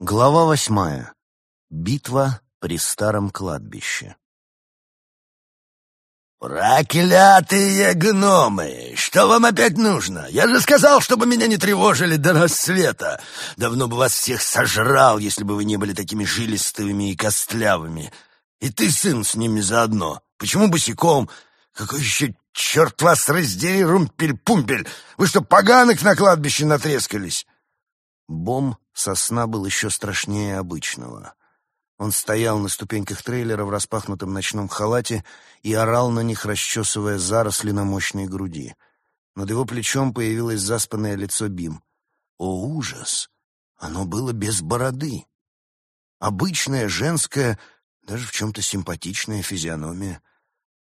Глава восьмая. Битва при старом кладбище. «Проклятые гномы! Что вам опять нужно? Я же сказал, чтобы меня не тревожили до рассвета. Давно бы вас всех сожрал, если бы вы не были такими жилистыми и костлявыми. И ты, сын, с ними заодно. Почему босиком? Какой еще черт вас раздери, румпель-пумпель! Вы что, поганок на кладбище натрескались?» Бом сосна был еще страшнее обычного. Он стоял на ступеньках трейлера в распахнутом ночном халате и орал на них, расчесывая заросли на мощной груди. Над его плечом появилось заспанное лицо Бим. О, ужас! Оно было без бороды. Обычная, женская, даже в чем-то симпатичная физиономия.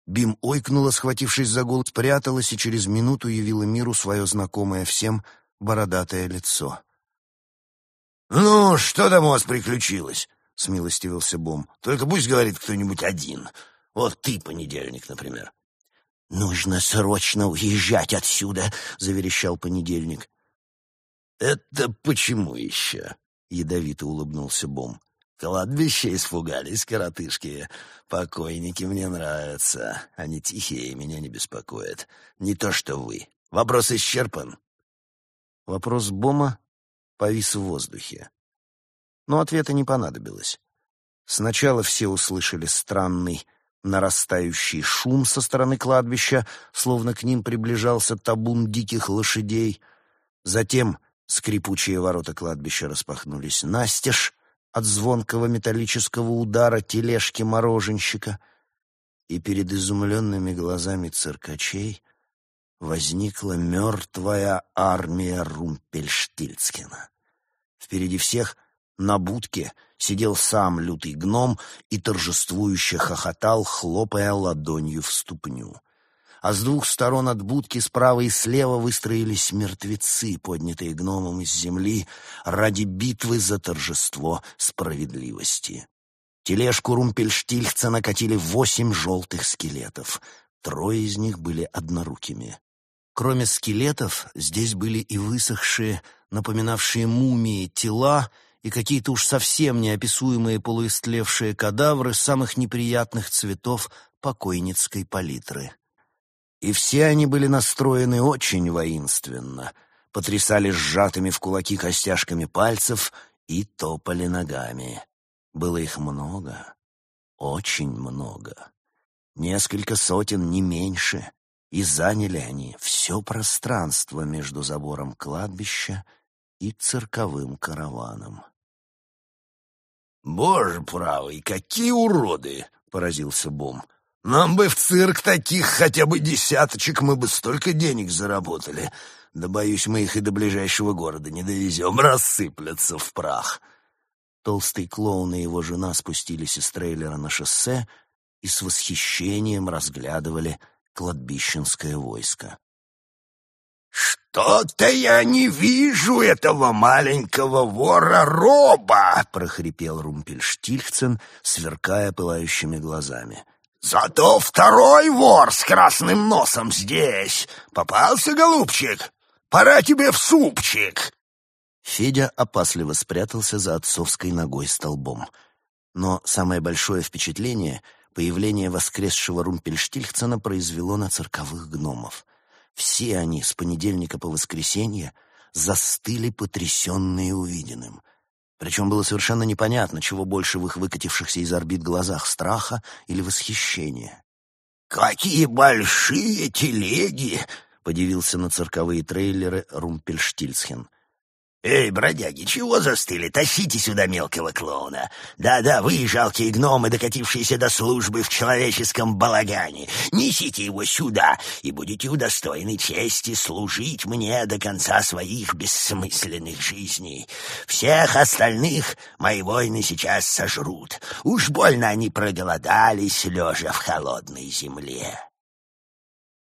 Бим ойкнула, схватившись за голову, спряталась и через минуту явила миру свое знакомое всем бородатое лицо. «Ну, что там у вас приключилось?» — смилостивился Бом. «Только пусть говорит кто-нибудь один. Вот ты, понедельник, например». «Нужно срочно уезжать отсюда», — заверещал понедельник. «Это почему еще?» — ядовито улыбнулся Бом. «Кладбище испугались, коротышки. Покойники мне нравятся. Они тихие и меня не беспокоят. Не то что вы. Вопрос исчерпан». Вопрос Бома повис в воздухе. Но ответа не понадобилось. Сначала все услышали странный, нарастающий шум со стороны кладбища, словно к ним приближался табун диких лошадей. Затем скрипучие ворота кладбища распахнулись настежь от звонкого металлического удара тележки мороженщика, и перед изумленными глазами циркачей возникла мертвая армия Румпельштильцкина. Впереди всех на будке сидел сам лютый гном и торжествующе хохотал, хлопая ладонью в ступню. А с двух сторон от будки справа и слева выстроились мертвецы, поднятые гномом из земли ради битвы за торжество справедливости. Тележку Румпельштильца накатили восемь желтых скелетов. Трое из них были однорукими. Кроме скелетов, здесь были и высохшие, напоминавшие мумии, тела и какие-то уж совсем неописуемые полуистлевшие кадавры самых неприятных цветов покойницкой палитры. И все они были настроены очень воинственно, потрясали сжатыми в кулаки костяшками пальцев и топали ногами. Было их много, очень много. Несколько сотен, не меньше — и заняли они все пространство между забором кладбища и цирковым караваном. «Боже правый, какие уроды!» — поразился Бом. «Нам бы в цирк таких хотя бы десяточек, мы бы столько денег заработали. Да, боюсь, мы их и до ближайшего города не довезем, рассыплятся в прах». Толстый клоун и его жена спустились из трейлера на шоссе и с восхищением разглядывали кладбищенское войско. «Что-то я не вижу этого маленького вора Роба!» — прохрипел Румпельштильцен, сверкая пылающими глазами. «Зато второй вор с красным носом здесь! Попался, голубчик? Пора тебе в супчик!» Федя опасливо спрятался за отцовской ногой столбом. Но самое большое впечатление появление воскресшего Румпельштильцена произвело на цирковых гномов. Все они с понедельника по воскресенье застыли потрясенные увиденным. Причем было совершенно непонятно, чего больше в их выкатившихся из орбит глазах страха или восхищения. «Какие большие телеги!» — подивился на цирковые трейлеры Румпельштильцхен. «Эй, бродяги, чего застыли? Тащите сюда мелкого клоуна! Да-да, вы, жалкие гномы, докатившиеся до службы в человеческом балагане, несите его сюда и будете удостоены чести служить мне до конца своих бессмысленных жизней. Всех остальных мои воины сейчас сожрут. Уж больно они проголодались, лежа в холодной земле».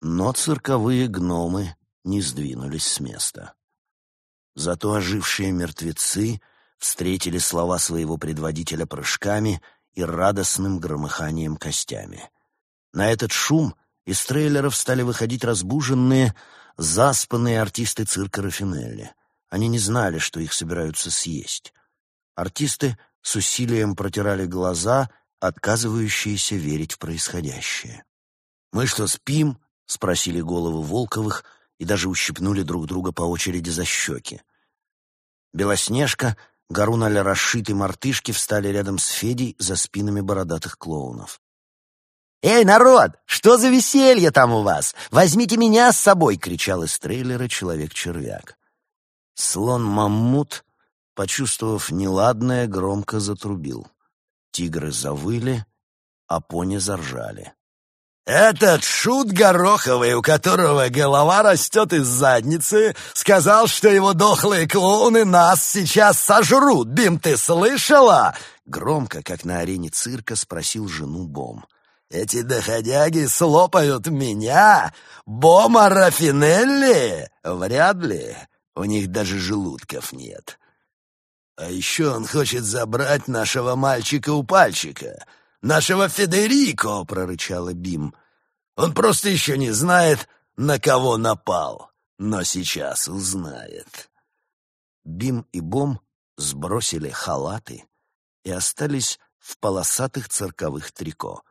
Но цирковые гномы не сдвинулись с места. Зато ожившие мертвецы встретили слова своего предводителя прыжками и радостным громыханием костями. На этот шум из трейлеров стали выходить разбуженные, заспанные артисты цирка Рафинелли. Они не знали, что их собираются съесть. Артисты с усилием протирали глаза, отказывающиеся верить в происходящее. «Мы что, спим?» — спросили головы Волковых и даже ущипнули друг друга по очереди за щеки. Белоснежка, Гарун аль-Рашид и мартышки встали рядом с Федей за спинами бородатых клоунов. «Эй, народ, что за веселье там у вас? Возьмите меня с собой!» — кричал из трейлера человек-червяк. Слон-маммут, почувствовав неладное, громко затрубил. Тигры завыли, а пони заржали. «Этот шут гороховый, у которого голова растет из задницы, сказал, что его дохлые клоуны нас сейчас сожрут. Бим, ты слышала?» Громко, как на арене цирка, спросил жену Бом. «Эти доходяги слопают меня? Бома Рафинелли? Вряд ли. У них даже желудков нет. А еще он хочет забрать нашего мальчика у пальчика» нашего Федерико!» — прорычала Бим. «Он просто еще не знает, на кого напал, но сейчас узнает». Бим и Бом сбросили халаты и остались в полосатых цирковых трико.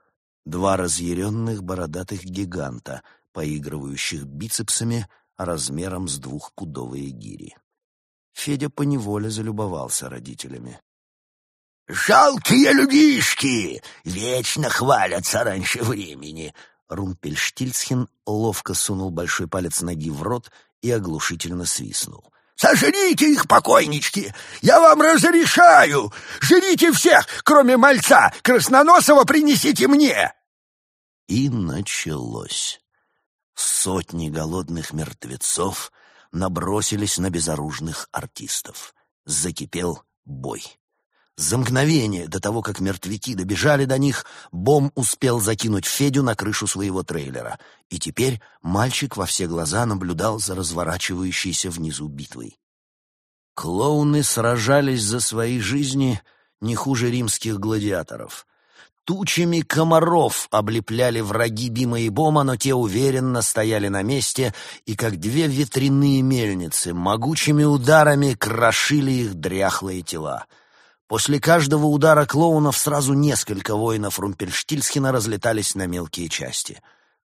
Два разъяренных бородатых гиганта, поигрывающих бицепсами размером с двухпудовые гири. Федя поневоле залюбовался родителями. «Жалкие людишки! Вечно хвалятся раньше времени!» Румпельштильцхен ловко сунул большой палец ноги в рот и оглушительно свистнул. «Сожрите их, покойнички! Я вам разрешаю! Жрите всех, кроме мальца! Красноносого принесите мне!» И началось. Сотни голодных мертвецов набросились на безоружных артистов. Закипел бой. За мгновение до того, как мертвяки добежали до них, Бом успел закинуть Федю на крышу своего трейлера, и теперь мальчик во все глаза наблюдал за разворачивающейся внизу битвой. Клоуны сражались за свои жизни не хуже римских гладиаторов. Тучами комаров облепляли враги Бима и Бома, но те уверенно стояли на месте и, как две ветряные мельницы, могучими ударами крошили их дряхлые тела — После каждого удара клоунов сразу несколько воинов Румпельштильсхена разлетались на мелкие части.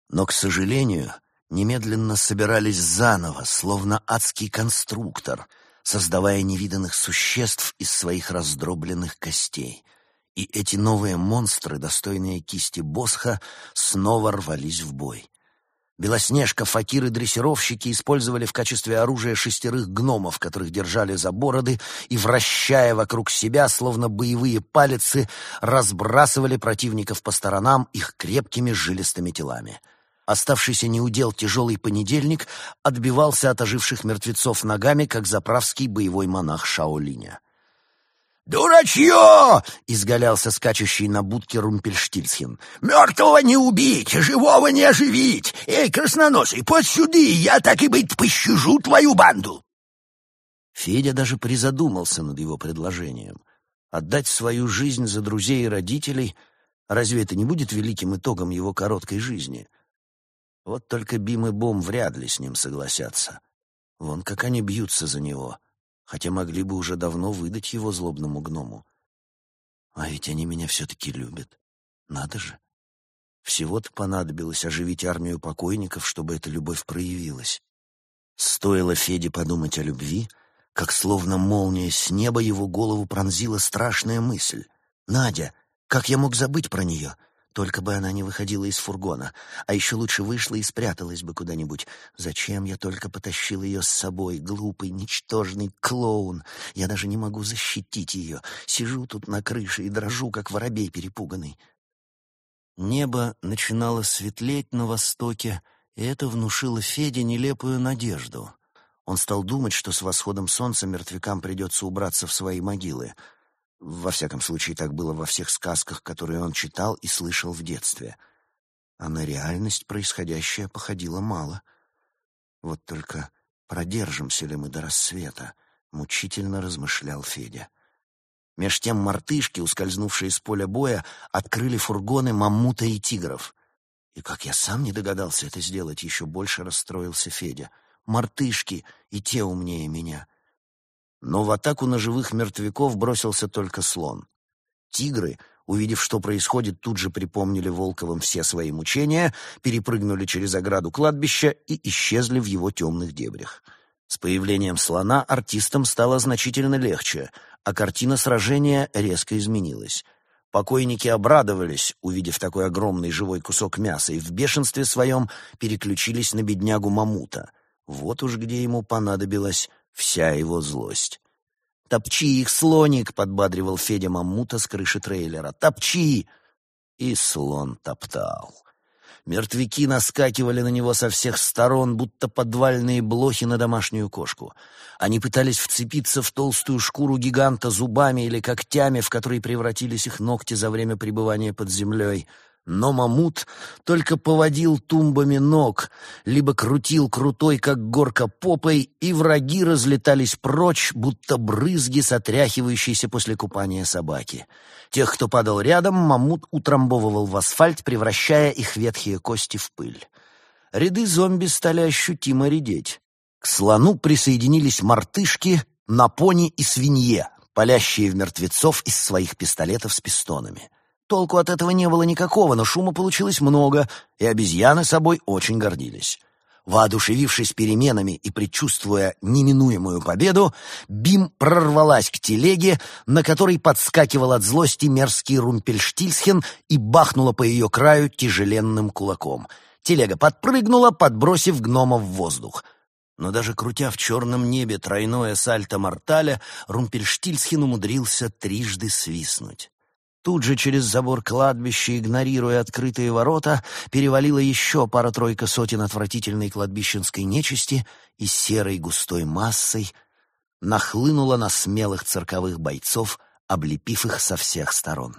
Но, к сожалению, немедленно собирались заново, словно адский конструктор, создавая невиданных существ из своих раздробленных костей. И эти новые монстры, достойные кисти Босха, снова рвались в бой. Белоснежка, Факир и дрессировщики использовали в качестве оружия шестерых гномов, которых держали за бороды, и, вращая вокруг себя, словно боевые палицы, разбрасывали противников по сторонам их крепкими жилистыми телами. Оставшийся неудел тяжелый понедельник отбивался от оживших мертвецов ногами, как заправский боевой монах Шаолиня. «Дурачье!» — изгалялся скачущий на будке Румпельштильцхен. «Мертвого не убить, живого не оживить! Эй, красноносый, подсюди, я так и быть пощажу твою банду!» Федя даже призадумался над его предложением. Отдать свою жизнь за друзей и родителей — разве это не будет великим итогом его короткой жизни? Вот только Бим и Бом вряд ли с ним согласятся. Вон как они бьются за него — хотя могли бы уже давно выдать его злобному гному. А ведь они меня все-таки любят. Надо же. Всего-то понадобилось оживить армию покойников, чтобы эта любовь проявилась. Стоило Феде подумать о любви, как словно молния с неба его голову пронзила страшная мысль. «Надя! Как я мог забыть про нее? Только бы она не выходила из фургона, а еще лучше вышла и спряталась бы куда-нибудь. Зачем я только потащил ее с собой, глупый, ничтожный клоун? Я даже не могу защитить ее. Сижу тут на крыше и дрожу, как воробей перепуганный. Небо начинало светлеть на востоке, и это внушило Феде нелепую надежду. Он стал думать, что с восходом солнца мертвякам придется убраться в свои могилы — во всяком случае, так было во всех сказках, которые он читал и слышал в детстве. А на реальность происходящее походило мало. Вот только продержимся ли мы до рассвета, мучительно размышлял Федя. Меж тем мартышки, ускользнувшие из поля боя, открыли фургоны мамута и тигров. И как я сам не догадался это сделать, еще больше расстроился Федя. Мартышки и те умнее меня — Но в атаку на живых мертвяков бросился только слон. Тигры, увидев, что происходит, тут же припомнили Волковым все свои мучения, перепрыгнули через ограду кладбища и исчезли в его темных дебрях. С появлением слона артистам стало значительно легче, а картина сражения резко изменилась. Покойники обрадовались, увидев такой огромный живой кусок мяса, и в бешенстве своем переключились на беднягу Мамута. Вот уж где ему понадобилась вся его злость. «Топчи их, слоник!» — подбадривал Федя Мамута с крыши трейлера. «Топчи!» И слон топтал. Мертвяки наскакивали на него со всех сторон, будто подвальные блохи на домашнюю кошку. Они пытались вцепиться в толстую шкуру гиганта зубами или когтями, в которые превратились их ногти за время пребывания под землей — но Мамут только поводил тумбами ног, либо крутил крутой, как горка, попой, и враги разлетались прочь, будто брызги, сотряхивающиеся после купания собаки. Тех, кто падал рядом, Мамут утрамбовывал в асфальт, превращая их ветхие кости в пыль. Ряды зомби стали ощутимо редеть. К слону присоединились мартышки, на пони и свинье, палящие в мертвецов из своих пистолетов с пистонами. Толку от этого не было никакого, но шума получилось много, и обезьяны собой очень гордились. Воодушевившись переменами и предчувствуя неминуемую победу, Бим прорвалась к телеге, на которой подскакивал от злости мерзкий Румпельштильсхен и бахнула по ее краю тяжеленным кулаком. Телега подпрыгнула, подбросив гнома в воздух. Но даже крутя в черном небе тройное сальто морталя, Румпельштильсхен умудрился трижды свистнуть. Тут же через забор кладбища, игнорируя открытые ворота, перевалила еще пара-тройка сотен отвратительной кладбищенской нечисти и серой густой массой нахлынула на смелых цирковых бойцов, облепив их со всех сторон.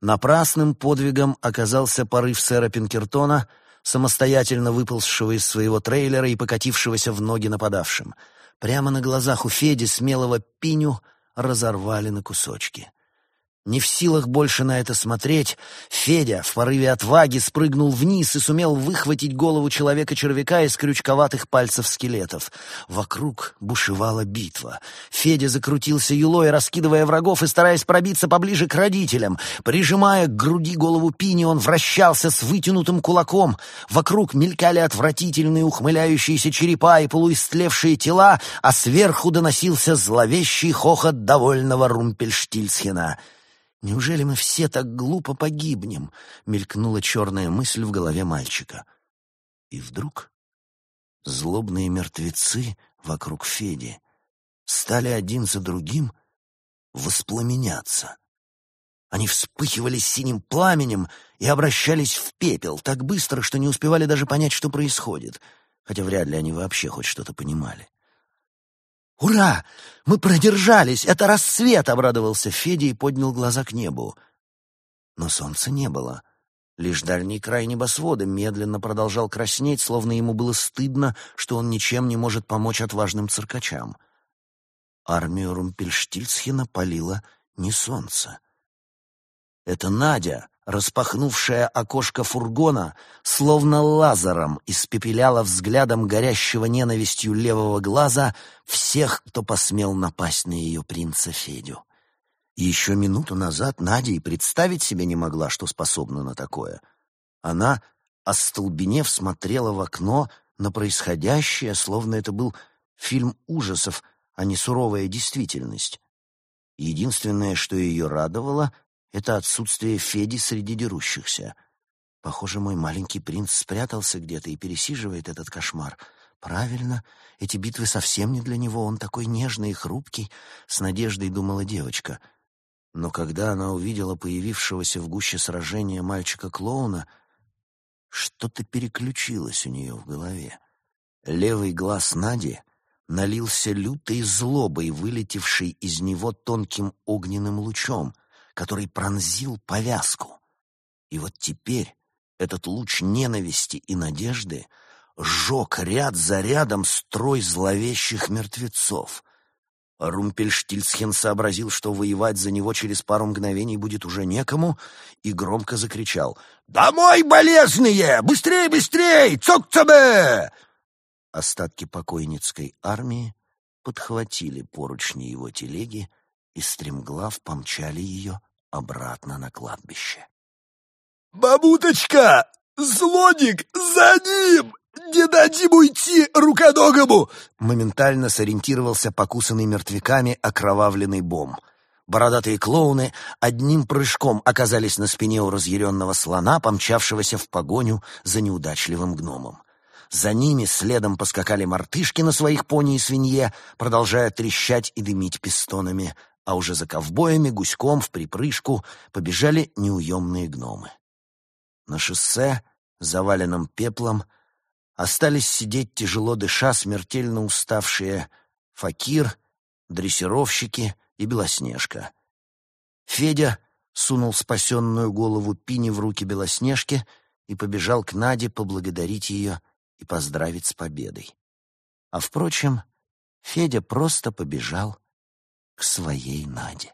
Напрасным подвигом оказался порыв сэра Пинкертона, самостоятельно выползшего из своего трейлера и покатившегося в ноги нападавшим. Прямо на глазах у Феди смелого пиню разорвали на кусочки. Не в силах больше на это смотреть, Федя в порыве отваги спрыгнул вниз и сумел выхватить голову человека-червяка из крючковатых пальцев скелетов. Вокруг бушевала битва. Федя закрутился юлой, раскидывая врагов и стараясь пробиться поближе к родителям. Прижимая к груди голову Пини, он вращался с вытянутым кулаком. Вокруг мелькали отвратительные ухмыляющиеся черепа и полуистлевшие тела, а сверху доносился зловещий хохот довольного Румпельштильцхена — «Неужели мы все так глупо погибнем?» — мелькнула черная мысль в голове мальчика. И вдруг злобные мертвецы вокруг Феди стали один за другим воспламеняться. Они вспыхивали синим пламенем и обращались в пепел так быстро, что не успевали даже понять, что происходит, хотя вряд ли они вообще хоть что-то понимали. «Ура! Мы продержались! Это рассвет!» — обрадовался Федя и поднял глаза к небу. Но солнца не было. Лишь дальний край небосвода медленно продолжал краснеть, словно ему было стыдно, что он ничем не может помочь отважным циркачам. Армию Румпельштильцхена палило не солнце. Это Надя, распахнувшая окошко фургона, словно лазером испепеляла взглядом горящего ненавистью левого глаза всех, кто посмел напасть на ее принца Федю. еще минуту назад Надя и представить себе не могла, что способна на такое. Она, остолбенев, смотрела в окно на происходящее, словно это был фильм ужасов, а не суровая действительность. Единственное, что ее радовало — это отсутствие Феди среди дерущихся. Похоже, мой маленький принц спрятался где-то и пересиживает этот кошмар. Правильно, эти битвы совсем не для него, он такой нежный и хрупкий, с надеждой думала девочка. Но когда она увидела появившегося в гуще сражения мальчика-клоуна, что-то переключилось у нее в голове. Левый глаз Нади налился лютой злобой, вылетевшей из него тонким огненным лучом — который пронзил повязку. И вот теперь этот луч ненависти и надежды сжег ряд за рядом строй зловещих мертвецов. Румпельштильцхен сообразил, что воевать за него через пару мгновений будет уже некому, и громко закричал «Домой, болезные! Быстрей, быстрей! Цок-цабе!» Остатки покойницкой армии подхватили поручни его телеги и стремглав помчали ее обратно на кладбище. «Бабуточка! Слоник! За ним! Не дадим уйти руконогому!» Моментально сориентировался покусанный мертвяками окровавленный бом. Бородатые клоуны одним прыжком оказались на спине у разъяренного слона, помчавшегося в погоню за неудачливым гномом. За ними следом поскакали мартышки на своих пони и свинье, продолжая трещать и дымить пистонами, а уже за ковбоями гуськом в припрыжку побежали неуемные гномы. На шоссе, заваленном пеплом, остались сидеть тяжело дыша смертельно уставшие Факир, дрессировщики и Белоснежка. Федя сунул спасенную голову Пини в руки Белоснежки и побежал к Наде поблагодарить ее и поздравить с победой. А, впрочем, Федя просто побежал к своей Наде.